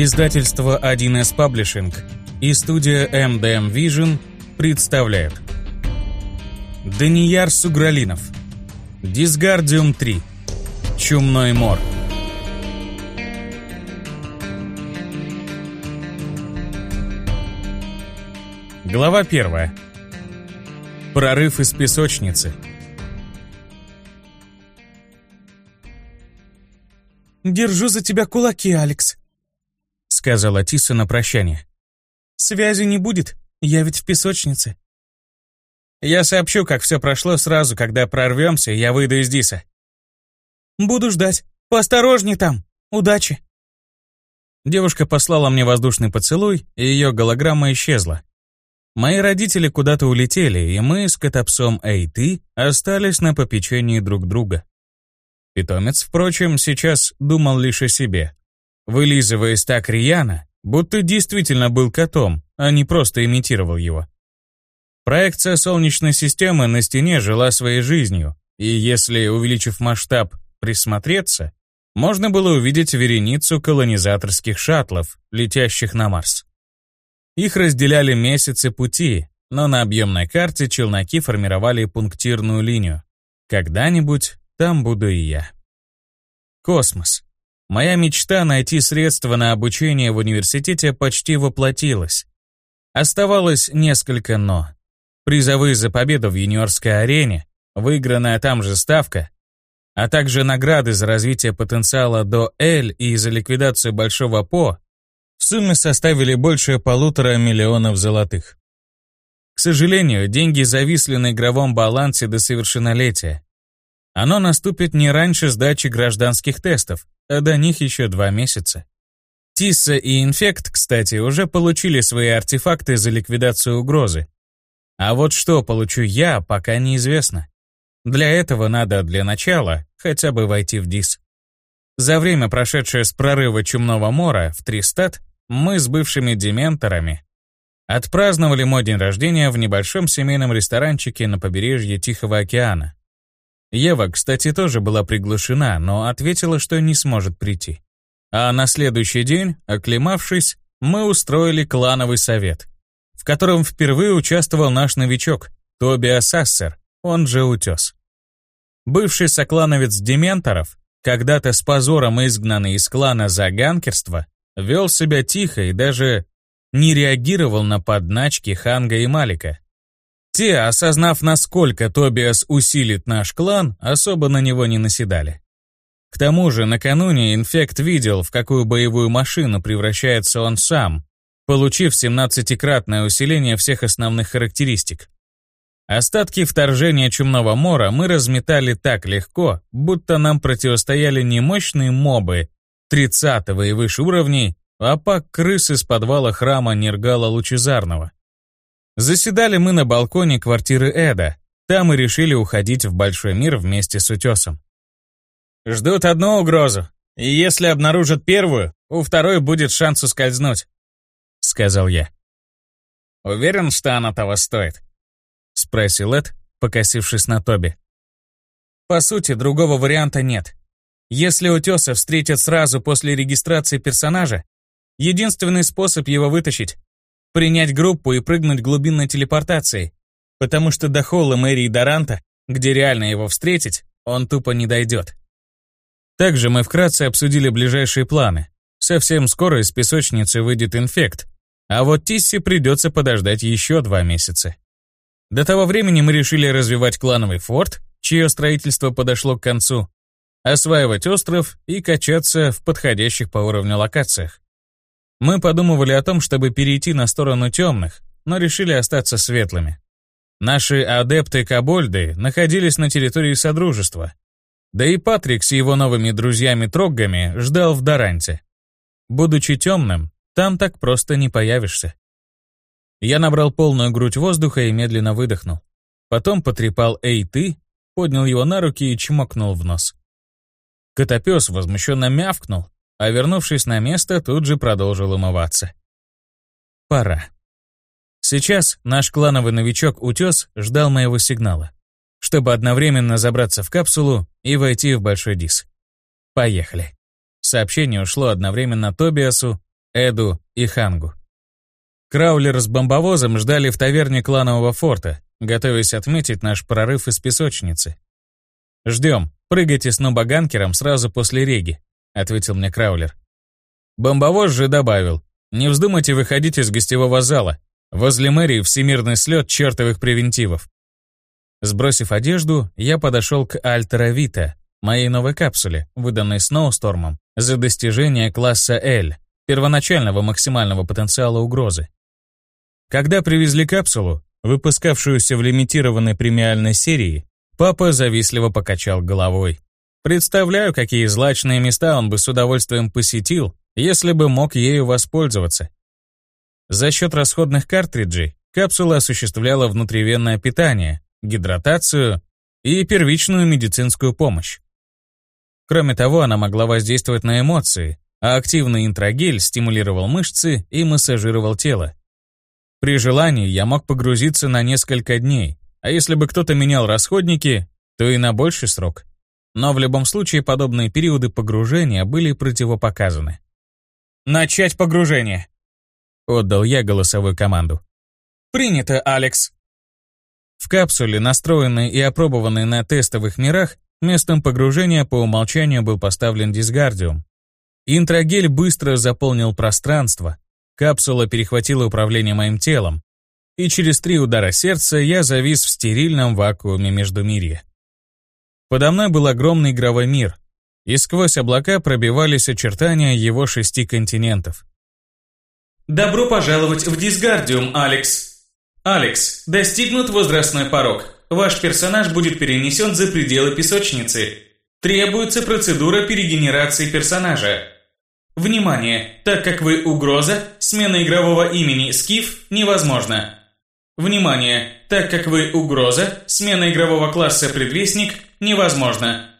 Издательство 1С Publishing и студия MDM Vision представляют. Данияр Сугралинов. Дисгардиум 3 Чумной мор Глава 1 Прорыв из песочницы. «Держу за тебя кулаки, Алекс», — сказала Тиса на прощание. «Связи не будет, я ведь в песочнице». «Я сообщу, как все прошло сразу, когда прорвемся, я выйду из Диса». «Буду ждать. Поосторожней там. Удачи». Девушка послала мне воздушный поцелуй, и ее голограмма исчезла. Мои родители куда-то улетели, и мы с котопсом Эйты остались на попечении друг друга. Питомец, впрочем, сейчас думал лишь о себе. Вылизываясь так рьяно, будто действительно был котом, а не просто имитировал его. Проекция Солнечной системы на стене жила своей жизнью, и если, увеличив масштаб, присмотреться, можно было увидеть вереницу колонизаторских шаттлов, летящих на Марс. Их разделяли месяцы пути, но на объемной карте челноки формировали пунктирную линию. Когда-нибудь там буду и я. Космос. Моя мечта найти средства на обучение в университете почти воплотилась. Оставалось несколько «но». Призовые за победу в юниорской арене, выигранная там же ставка, а также награды за развитие потенциала до L и за ликвидацию Большого По в сумме составили больше полутора миллионов золотых. К сожалению, деньги зависли на игровом балансе до совершеннолетия. Оно наступит не раньше сдачи гражданских тестов, а до них еще два месяца. Тисса и Инфект, кстати, уже получили свои артефакты за ликвидацию угрозы. А вот что получу я, пока неизвестно. Для этого надо для начала хотя бы войти в ДИС. За время, прошедшее с прорыва Чумного Мора в Тристат, мы с бывшими дементорами отпраздновали мой день рождения в небольшом семейном ресторанчике на побережье Тихого океана. Ева, кстати, тоже была приглашена, но ответила, что не сможет прийти. А на следующий день, оклемавшись, мы устроили клановый совет, в котором впервые участвовал наш новичок, Тобиас Ассер, он же Утес. Бывший соклановец Дементоров, когда-то с позором изгнанный из клана за ганкерство, вел себя тихо и даже не реагировал на подначки Ханга и Малика, те, осознав, насколько Тобиас усилит наш клан, особо на него не наседали. К тому же, накануне Инфект видел, в какую боевую машину превращается он сам, получив 17-кратное усиление всех основных характеристик. Остатки вторжения Чумного Мора мы разметали так легко, будто нам противостояли не мощные мобы 30 и выше уровней, а пак крыс из подвала храма Нергала Лучезарного. Заседали мы на балконе квартиры Эда. Там и решили уходить в большой мир вместе с утесом. Ждут одну угрозу, и если обнаружат первую, у второй будет шанс ускользнуть, — сказал я. «Уверен, что она того стоит?» — спросил Эд, покосившись на Тоби. «По сути, другого варианта нет. Если утеса встретят сразу после регистрации персонажа, единственный способ его вытащить принять группу и прыгнуть глубинной телепортацией, потому что до холла мэрии Доранта, где реально его встретить, он тупо не дойдет. Также мы вкратце обсудили ближайшие планы. Совсем скоро из песочницы выйдет инфект, а вот Тисси придется подождать еще два месяца. До того времени мы решили развивать клановый форт, чье строительство подошло к концу, осваивать остров и качаться в подходящих по уровню локациях. Мы подумывали о том, чтобы перейти на сторону темных, но решили остаться светлыми. Наши адепты-кобольды находились на территории Содружества. Да и Патрик с его новыми друзьями-троггами ждал в Даранте. Будучи темным, там так просто не появишься. Я набрал полную грудь воздуха и медленно выдохнул. Потом потрепал «Эй, ты!», поднял его на руки и чмокнул в нос. Котопес возмущенно мявкнул, а вернувшись на место, тут же продолжил умываться. Пора. Сейчас наш клановый новичок Утес ждал моего сигнала, чтобы одновременно забраться в капсулу и войти в большой дис. Поехали. Сообщение ушло одновременно Тобиасу Эду и Хангу. Краулер с бомбовозом ждали в таверне кланового форта, готовясь отметить наш прорыв из песочницы. «Ждем. Прыгайте с нобаганкером сразу после реги», — ответил мне Краулер. Бомбовоз же добавил. «Не вздумайте выходить из гостевого зала. Возле мэрии всемирный слет чертовых превентивов». Сбросив одежду, я подошел к Альтера Вита, моей новой капсуле, выданной Сноустормом, за достижение класса L, первоначального максимального потенциала угрозы. Когда привезли капсулу, выпускавшуюся в лимитированной премиальной серии, папа завистливо покачал головой. Представляю, какие злачные места он бы с удовольствием посетил, если бы мог ею воспользоваться. За счет расходных картриджей капсула осуществляла внутривенное питание, гидратацию и первичную медицинскую помощь. Кроме того, она могла воздействовать на эмоции, а активный интрагель стимулировал мышцы и массажировал тело. При желании я мог погрузиться на несколько дней, а если бы кто-то менял расходники, то и на больший срок. Но в любом случае подобные периоды погружения были противопоказаны. «Начать погружение!» Отдал я голосовую команду. «Принято, Алекс!» В капсуле, настроенной и опробованной на тестовых мирах, местом погружения по умолчанию был поставлен дисгардиум. Интрагель быстро заполнил пространство, Капсула перехватила управление моим телом, и через три удара сердца я завис в стерильном вакууме между мирья. Подо мной был огромный игровой мир, и сквозь облака пробивались очертания его шести континентов. «Добро пожаловать в Дисгардиум, Алекс!» «Алекс, достигнут возрастной порог. Ваш персонаж будет перенесен за пределы песочницы. Требуется процедура перегенерации персонажа. Внимание! Так как вы угроза, смена игрового имени Скиф невозможна. Внимание! Так как вы угроза, смена игрового класса Предвестник невозможна.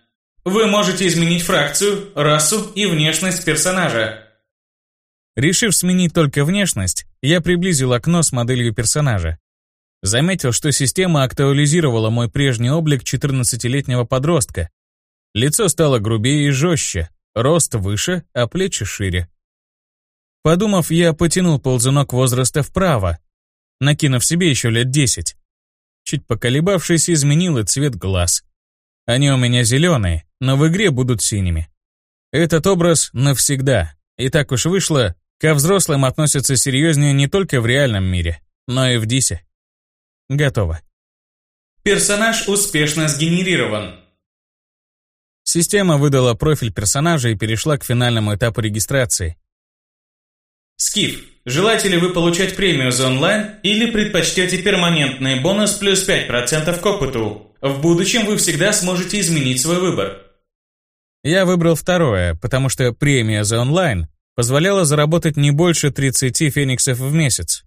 Вы можете изменить фракцию, расу и внешность персонажа. Решив сменить только внешность, я приблизил окно с моделью персонажа. Заметил, что система актуализировала мой прежний облик 14-летнего подростка. Лицо стало грубее и жестче, Рост выше, а плечи шире. Подумав, я потянул ползунок возраста вправо, накинув себе еще лет десять. Чуть поколебавшись, изменил и цвет глаз. Они у меня зеленые, но в игре будут синими. Этот образ навсегда. И так уж вышло, ко взрослым относятся серьезнее не только в реальном мире, но и в Дисе. Готово. Персонаж успешно сгенерирован. Система выдала профиль персонажа и перешла к финальному этапу регистрации. Скиф, желаете ли вы получать премию за онлайн или предпочтете перманентный бонус плюс 5% к опыту? В будущем вы всегда сможете изменить свой выбор. Я выбрал второе, потому что премия за онлайн позволяла заработать не больше 30 фениксов в месяц.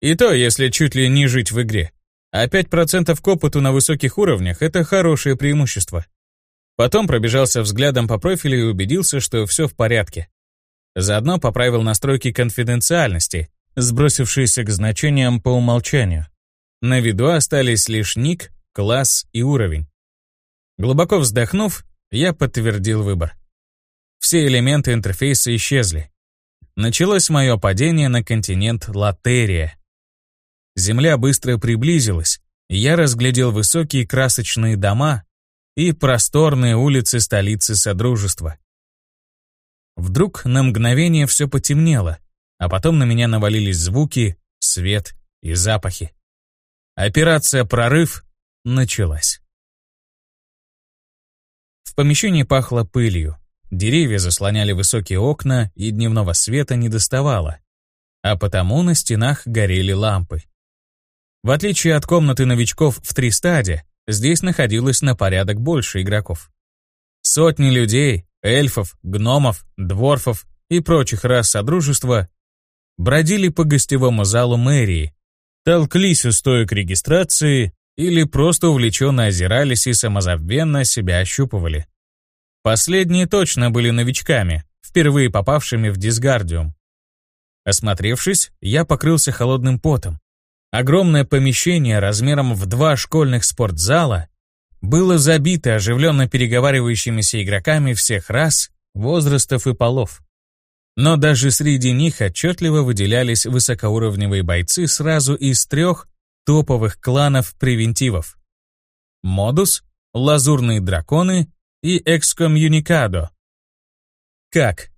И то, если чуть ли не жить в игре. А 5% к опыту на высоких уровнях – это хорошее преимущество. Потом пробежался взглядом по профилю и убедился, что все в порядке. Заодно поправил настройки конфиденциальности, сбросившиеся к значениям по умолчанию. На виду остались лишь ник, класс и уровень. Глубоко вздохнув, я подтвердил выбор. Все элементы интерфейса исчезли. Началось мое падение на континент Латерия. Земля быстро приблизилась, и я разглядел высокие красочные дома, и просторные улицы столицы Содружества. Вдруг на мгновение все потемнело, а потом на меня навалились звуки, свет и запахи. Операция «Прорыв» началась. В помещении пахло пылью. Деревья заслоняли высокие окна, и дневного света не доставало. А потому на стенах горели лампы. В отличие от комнаты новичков в Тристаде, здесь находилось на порядок больше игроков. Сотни людей, эльфов, гномов, дворфов и прочих рас Содружества бродили по гостевому залу мэрии, толклись у стоек регистрации или просто увлеченно озирались и самозабвенно себя ощупывали. Последние точно были новичками, впервые попавшими в дисгардиум. Осмотревшись, я покрылся холодным потом. Огромное помещение размером в два школьных спортзала было забито оживленно переговаривающимися игроками всех рас, возрастов и полов. Но даже среди них отчетливо выделялись высокоуровневые бойцы сразу из трех топовых кланов превентивов. Модус, Лазурные драконы и Экскомьюникадо. Как?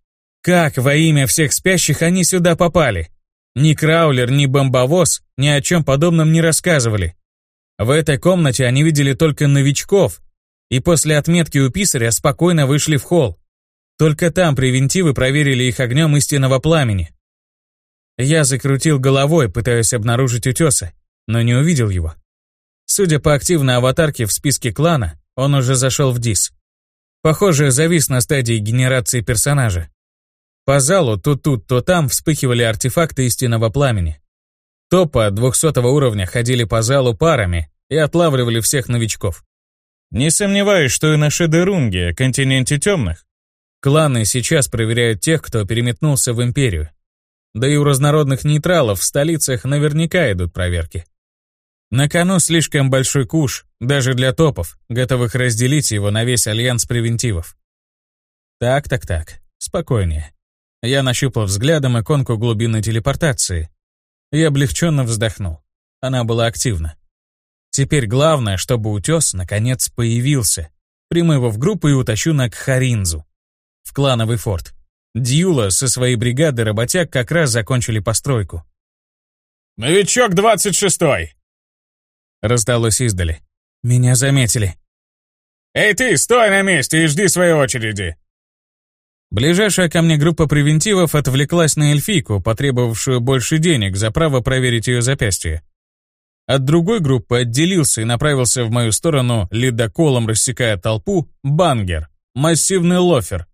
Как во имя всех спящих они сюда попали? Ни Краулер, ни Бомбовоз ни о чем подобном не рассказывали. В этой комнате они видели только новичков, и после отметки у писаря спокойно вышли в холл. Только там превентивы проверили их огнем истинного пламени. Я закрутил головой, пытаясь обнаружить утеса, но не увидел его. Судя по активной аватарке в списке клана, он уже зашел в ДИС. Похоже, завис на стадии генерации персонажа. По залу то тут, то там вспыхивали артефакты истинного пламени. Топа 200 уровня ходили по залу парами и отлавливали всех новичков. Не сомневаюсь, что и на Шедерунге, континенте темных, кланы сейчас проверяют тех, кто переметнулся в Империю. Да и у разнородных нейтралов в столицах наверняка идут проверки. На кону слишком большой куш, даже для топов, готовых разделить его на весь альянс превентивов. Так, так, так, спокойнее. Я нащупал взглядом иконку глубинной телепортации и облегченно вздохнул. Она была активна. Теперь главное, чтобы утес наконец появился. Приму его в группу и утащу на Кхаринзу, в клановый форт. Дьюла со своей бригадой работяг как раз закончили постройку. «Новичок 26-й!» Раздалось издали. Меня заметили. «Эй ты, стой на месте и жди своей очереди!» Ближайшая ко мне группа превентивов отвлеклась на эльфийку, потребовавшую больше денег за право проверить ее запястье. От другой группы отделился и направился в мою сторону, ледоколом рассекая толпу, бангер, массивный лофер,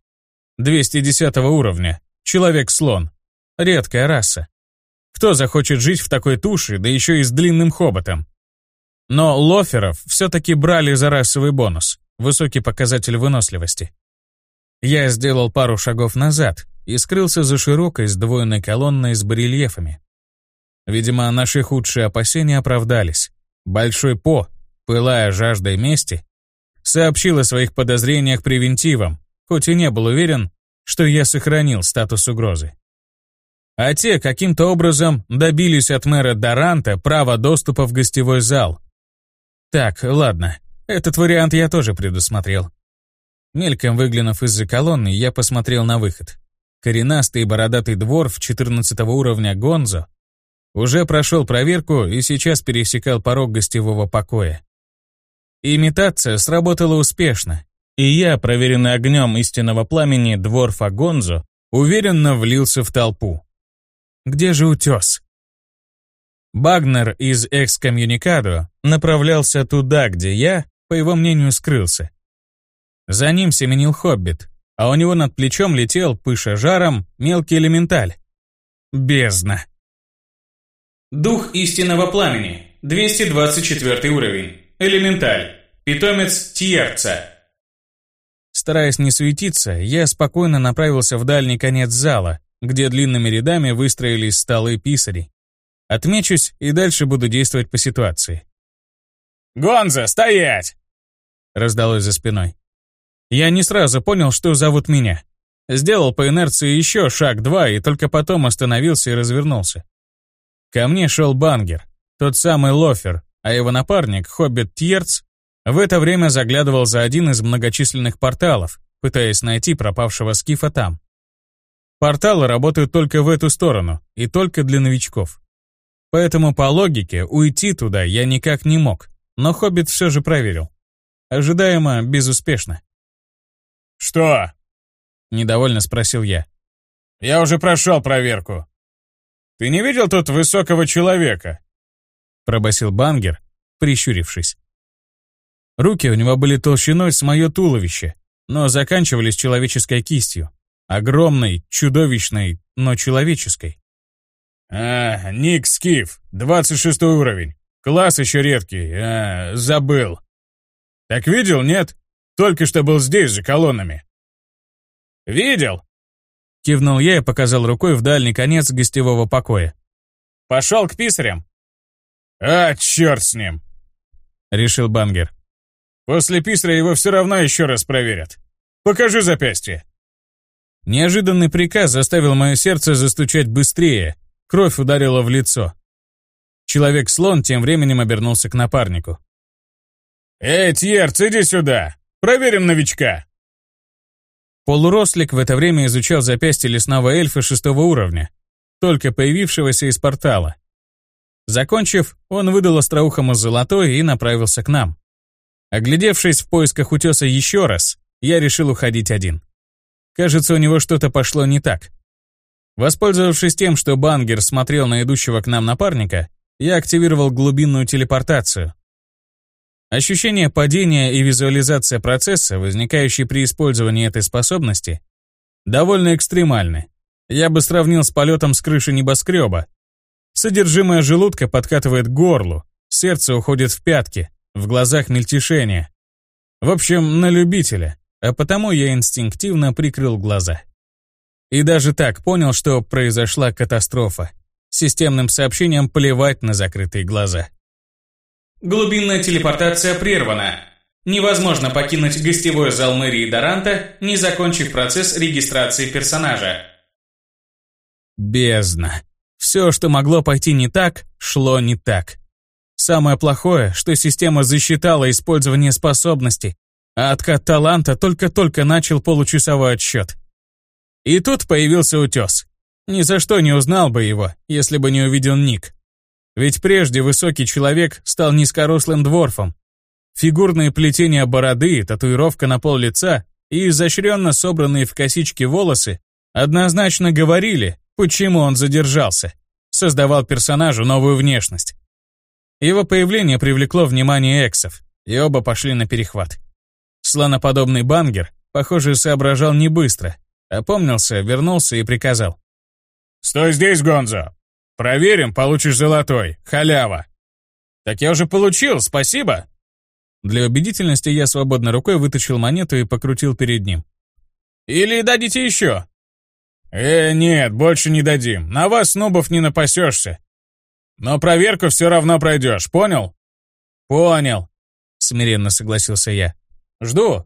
210 уровня, человек-слон, редкая раса. Кто захочет жить в такой туше, да еще и с длинным хоботом? Но лоферов все-таки брали за расовый бонус, высокий показатель выносливости. Я сделал пару шагов назад и скрылся за широкой сдвоенной колонной с барельефами. Видимо, наши худшие опасения оправдались. Большой По, пылая жаждой мести, сообщил о своих подозрениях превентивам, хоть и не был уверен, что я сохранил статус угрозы. А те каким-то образом добились от мэра Даранта права доступа в гостевой зал. Так, ладно, этот вариант я тоже предусмотрел. Мельком выглянув из-за колонны, я посмотрел на выход. Коренастый бородатый двор в 14 уровня Гонзо уже прошел проверку и сейчас пересекал порог гостевого покоя. Имитация сработала успешно, и я, проверенный огнем истинного пламени дворфа Гонзо, уверенно влился в толпу. Где же утес? Багнер из Экскомьюникадо направлялся туда, где я, по его мнению, скрылся. За ним семенил Хоббит, а у него над плечом летел, пыша жаром, мелкий элементаль. Бездна. Дух истинного пламени. 224 уровень. Элементаль. Питомец Тьерца. Стараясь не суетиться, я спокойно направился в дальний конец зала, где длинными рядами выстроились столы писарей. Отмечусь и дальше буду действовать по ситуации. «Гонза, стоять!» раздалось за спиной. Я не сразу понял, что зовут меня. Сделал по инерции еще шаг-два и только потом остановился и развернулся. Ко мне шел Бангер, тот самый Лофер, а его напарник, Хоббит Тьерц, в это время заглядывал за один из многочисленных порталов, пытаясь найти пропавшего скифа там. Порталы работают только в эту сторону и только для новичков. Поэтому по логике уйти туда я никак не мог, но Хоббит все же проверил. Ожидаемо безуспешно. «Что?» — недовольно спросил я. «Я уже прошел проверку. Ты не видел тут высокого человека?» — пробасил Бангер, прищурившись. Руки у него были толщиной с мое туловище, но заканчивались человеческой кистью. Огромной, чудовищной, но человеческой. «А, Ник Скиф, 26 уровень. Класс еще редкий, а, забыл. Так видел, нет? Только что был здесь за колоннами». «Видел?» Кивнул я и показал рукой в дальний конец гостевого покоя. «Пошел к писарям». «А, черт с ним!» Решил Бангер. «После писаря его все равно еще раз проверят. Покажи запястье». Неожиданный приказ заставил мое сердце застучать быстрее. Кровь ударила в лицо. Человек-слон тем временем обернулся к напарнику. «Эй, Тьерц, иди сюда! Проверим новичка!» Полурослик в это время изучал запястье лесного эльфа шестого уровня, только появившегося из портала. Закончив, он выдал остроухому золотой и направился к нам. Оглядевшись в поисках утеса еще раз, я решил уходить один. Кажется, у него что-то пошло не так. Воспользовавшись тем, что Бангер смотрел на идущего к нам напарника, я активировал глубинную телепортацию. Ощущение падения и визуализация процесса, возникающие при использовании этой способности, довольно экстремальны. Я бы сравнил с полетом с крыши небоскреба. Содержимое желудка подкатывает к горлу, сердце уходит в пятки, в глазах мельтешение. В общем, на любителя, а потому я инстинктивно прикрыл глаза. И даже так понял, что произошла катастрофа. Системным сообщением плевать на закрытые глаза. Глубинная телепортация прервана. Невозможно покинуть гостевой зал мэрии Доранта, не закончив процесс регистрации персонажа. Бездна. Все, что могло пойти не так, шло не так. Самое плохое, что система засчитала использование способностей, а откат таланта только-только начал получасовой отсчет. И тут появился утес. Ни за что не узнал бы его, если бы не увидел ник. Ведь прежде высокий человек стал низкорослым дворфом. Фигурные плетения бороды, татуировка на пол лица и изощренно собранные в косички волосы однозначно говорили, почему он задержался. Создавал персонажу новую внешность. Его появление привлекло внимание эксов, и оба пошли на перехват. Слоноподобный бангер, похоже, соображал не быстро, опомнился, вернулся и приказал. «Стой здесь, Гонзо! Проверим, получишь золотой. Халява. Так я уже получил, спасибо. Для убедительности я свободной рукой вытащил монету и покрутил перед ним. Или дадите еще? Э, нет, больше не дадим. На вас, снобов, не напасешься. Но проверку все равно пройдешь, понял? Понял, смиренно согласился я. Жду.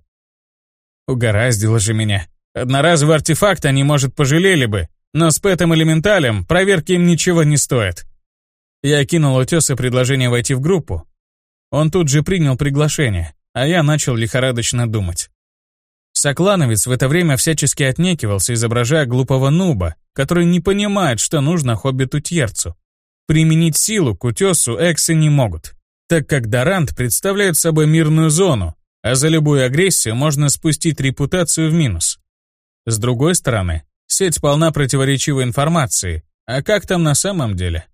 Угораздило же меня. Одноразовый артефакт они, может, пожалели бы, но с Пэтом Элементалем проверки им ничего не стоит. Я кинул утеса предложение войти в группу. Он тут же принял приглашение, а я начал лихорадочно думать. Соклановец в это время всячески отнекивался, изображая глупого нуба, который не понимает, что нужно хоббиту-тьерцу. Применить силу к утесу эксы не могут, так как Дорант представляет собой мирную зону, а за любую агрессию можно спустить репутацию в минус. С другой стороны, Сеть полна противоречивой информации. А как там на самом деле?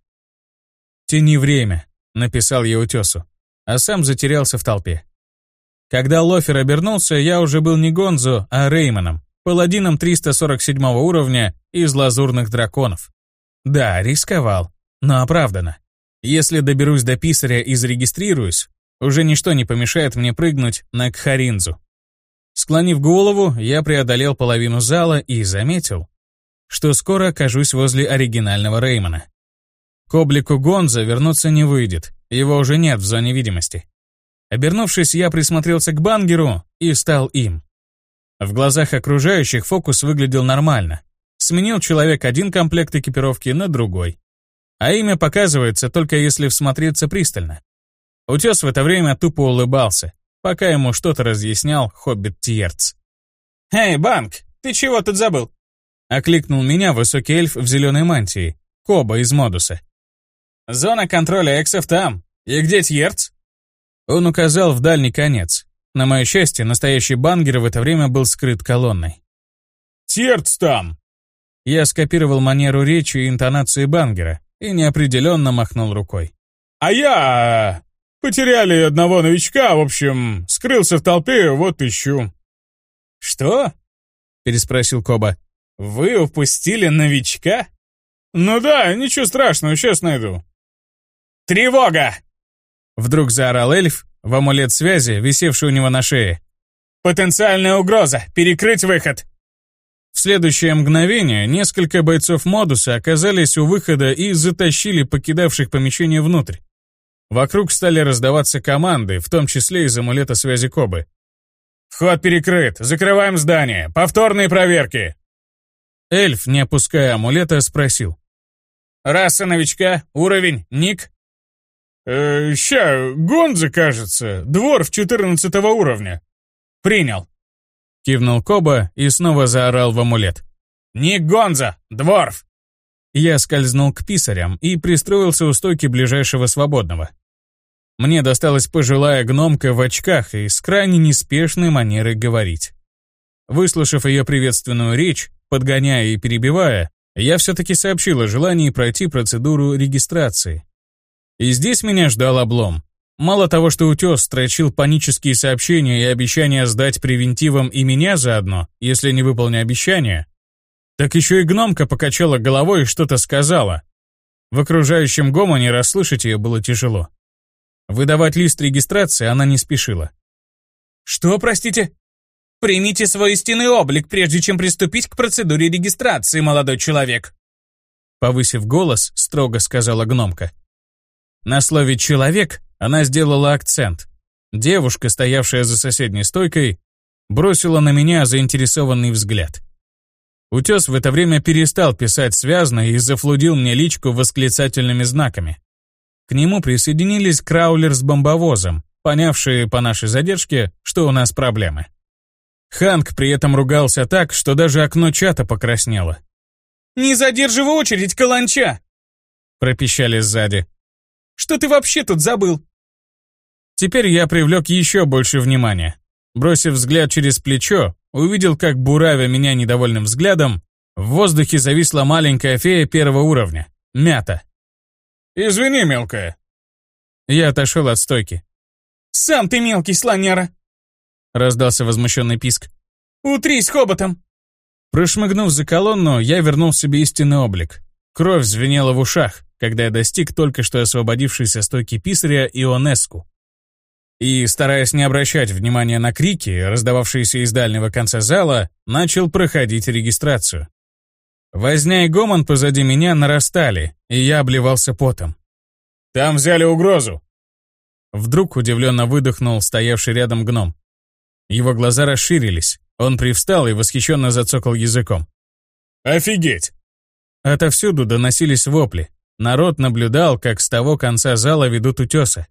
«Тяни время», — написал я утесу, а сам затерялся в толпе. Когда Лофер обернулся, я уже был не Гонзо, а Реймоном, паладином 347 уровня из лазурных драконов. Да, рисковал, но оправданно. Если доберусь до писаря и зарегистрируюсь, уже ничто не помешает мне прыгнуть на Кхаринзу. Склонив голову, я преодолел половину зала и заметил, что скоро окажусь возле оригинального Реймона. К облику Гонза вернуться не выйдет, его уже нет в зоне видимости. Обернувшись, я присмотрелся к Бангеру и стал им. В глазах окружающих фокус выглядел нормально. Сменил человек один комплект экипировки на другой. А имя показывается только если всмотреться пристально. Утес в это время тупо улыбался, пока ему что-то разъяснял хоббит Тьерц. «Эй, Банк, ты чего тут забыл?» Окликнул меня высокий эльф в зеленой мантии, Коба из Модуса. «Зона контроля эксов там. И где Тьерц?» Он указал в дальний конец. На мое счастье, настоящий бангер в это время был скрыт колонной. «Тьерц там!» Я скопировал манеру речи и интонации бангера и неопределенно махнул рукой. «А я... Потеряли одного новичка, в общем, скрылся в толпе, вот ищу». «Что?» — переспросил Коба. «Вы упустили новичка?» «Ну да, ничего страшного, сейчас найду». «Тревога!» Вдруг заорал эльф в амулет связи, висевший у него на шее. «Потенциальная угроза! Перекрыть выход!» В следующее мгновение несколько бойцов модуса оказались у выхода и затащили покидавших помещение внутрь. Вокруг стали раздаваться команды, в том числе из амулета связи Кобы. «Вход перекрыт! Закрываем здание! Повторные проверки!» Эльф, не опуская амулета, спросил. «Раса новичка, уровень, ник?» «Э, «Ща, Гонза, кажется, дворф 14 уровня». «Принял». Кивнул Коба и снова заорал в амулет. «Ник Гонза, дворф!» Я скользнул к писарям и пристроился у стойки ближайшего свободного. Мне досталась пожилая гномка в очках и с крайне неспешной манерой говорить. Выслушав ее приветственную речь, подгоняя и перебивая, я все-таки сообщил о желании пройти процедуру регистрации. И здесь меня ждал облом. Мало того, что утес строчил панические сообщения и обещания сдать превентивом и меня заодно, если не выполню обещание, так еще и гномка покачала головой и что-то сказала. В окружающем гомоне расслышать ее было тяжело. Выдавать лист регистрации она не спешила. «Что, простите?» «Примите свой истинный облик, прежде чем приступить к процедуре регистрации, молодой человек», повысив голос, строго сказала гномка. На слове «человек» она сделала акцент. Девушка, стоявшая за соседней стойкой, бросила на меня заинтересованный взгляд. Утес в это время перестал писать связно и зафлудил мне личку восклицательными знаками. К нему присоединились Краулер с бомбовозом, понявшие по нашей задержке, что у нас проблемы. Ханк при этом ругался так, что даже окно чата покраснело. «Не задерживай очередь, каланча!» пропищали сзади. «Что ты вообще тут забыл?» Теперь я привлек еще больше внимания. Бросив взгляд через плечо, увидел, как, буравя меня недовольным взглядом, в воздухе зависла маленькая фея первого уровня — мята. «Извини, мелкая». Я отошел от стойки. «Сам ты мелкий слоняра!» Раздался возмущенный писк. «Утрись хоботом!» Прошмыгнув за колонну, я вернул себе истинный облик. Кровь звенела в ушах, когда я достиг только что освободившейся стойки писаря Ионеску. И, стараясь не обращать внимания на крики, раздававшиеся из дальнего конца зала, начал проходить регистрацию. Возня и гомон позади меня нарастали, и я обливался потом. «Там взяли угрозу!» Вдруг удивленно выдохнул стоявший рядом гном. Его глаза расширились, он привстал и восхищенно зацокал языком. «Офигеть!» Отовсюду доносились вопли. Народ наблюдал, как с того конца зала ведут утеса.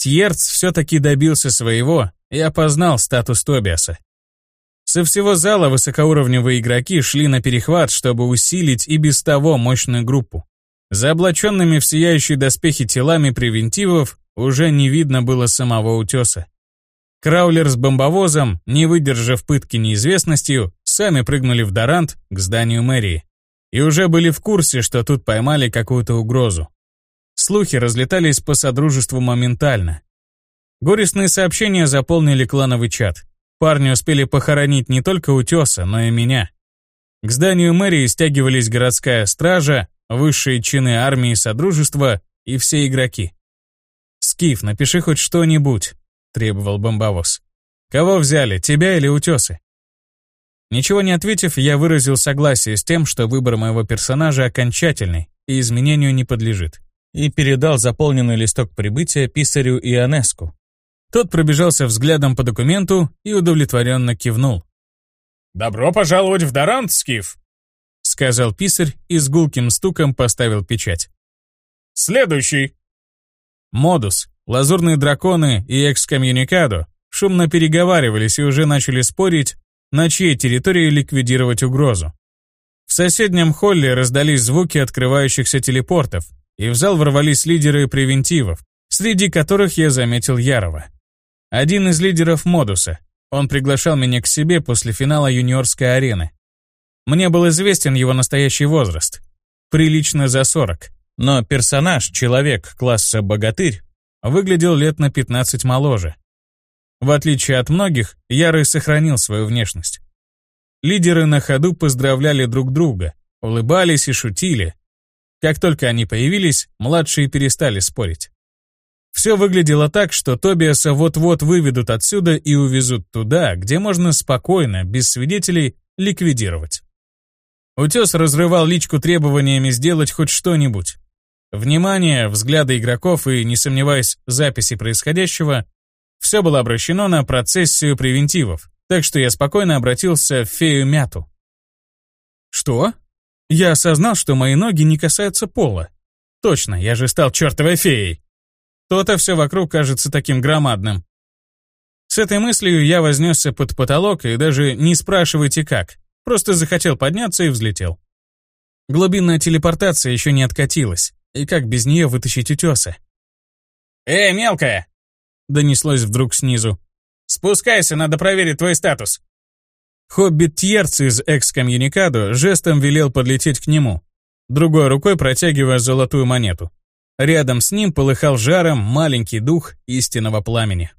Тьерц все-таки добился своего и опознал статус Тобиаса. Со всего зала высокоуровневые игроки шли на перехват, чтобы усилить и без того мощную группу. За облаченными в сияющие доспехи телами превентивов уже не видно было самого утеса. Краулер с бомбовозом, не выдержав пытки неизвестностью, сами прыгнули в Дорант к зданию мэрии. И уже были в курсе, что тут поймали какую-то угрозу. Слухи разлетались по содружеству моментально. Горестные сообщения заполнили клановый чат. Парни успели похоронить не только утеса, но и меня. К зданию мэрии стягивались городская стража, высшие чины армии Содружества и все игроки. «Скиф, напиши хоть что-нибудь», — требовал бомбовоз. «Кого взяли, тебя или утесы?» Ничего не ответив, я выразил согласие с тем, что выбор моего персонажа окончательный и изменению не подлежит, и передал заполненный листок прибытия писарю Ионеску, тот пробежался взглядом по документу и удовлетворенно кивнул. «Добро пожаловать в Дорант, Скиф!» — сказал писарь и с гулким стуком поставил печать. «Следующий!» Модус, лазурные драконы и экскомьюникадо шумно переговаривались и уже начали спорить, на чьей территории ликвидировать угрозу. В соседнем холле раздались звуки открывающихся телепортов, и в зал ворвались лидеры превентивов, среди которых я заметил Ярова. Один из лидеров модуса. Он приглашал меня к себе после финала юниорской арены. Мне был известен его настоящий возраст. Прилично за 40. Но персонаж, человек класса богатырь, выглядел лет на 15 моложе. В отличие от многих, Ярый сохранил свою внешность. Лидеры на ходу поздравляли друг друга, улыбались и шутили. Как только они появились, младшие перестали спорить. Все выглядело так, что Тобиаса вот-вот выведут отсюда и увезут туда, где можно спокойно, без свидетелей, ликвидировать. Утес разрывал личку требованиями сделать хоть что-нибудь. Внимание, взгляды игроков и, не сомневаясь, записи происходящего, все было обращено на процессию превентивов, так что я спокойно обратился в фею Мяту. Что? Я осознал, что мои ноги не касаются пола. Точно, я же стал чертовой феей. То-то все вокруг кажется таким громадным. С этой мыслью я вознесся под потолок и даже не спрашивайте как. Просто захотел подняться и взлетел. Глубинная телепортация еще не откатилась, и как без нее вытащить утесы? «Эй, мелкая!» — донеслось вдруг снизу. «Спускайся, надо проверить твой статус». Хоббит Тьерц из экскомьюникадо жестом велел подлететь к нему, другой рукой протягивая золотую монету. Рядом с ним полыхал жаром маленький дух истинного пламени.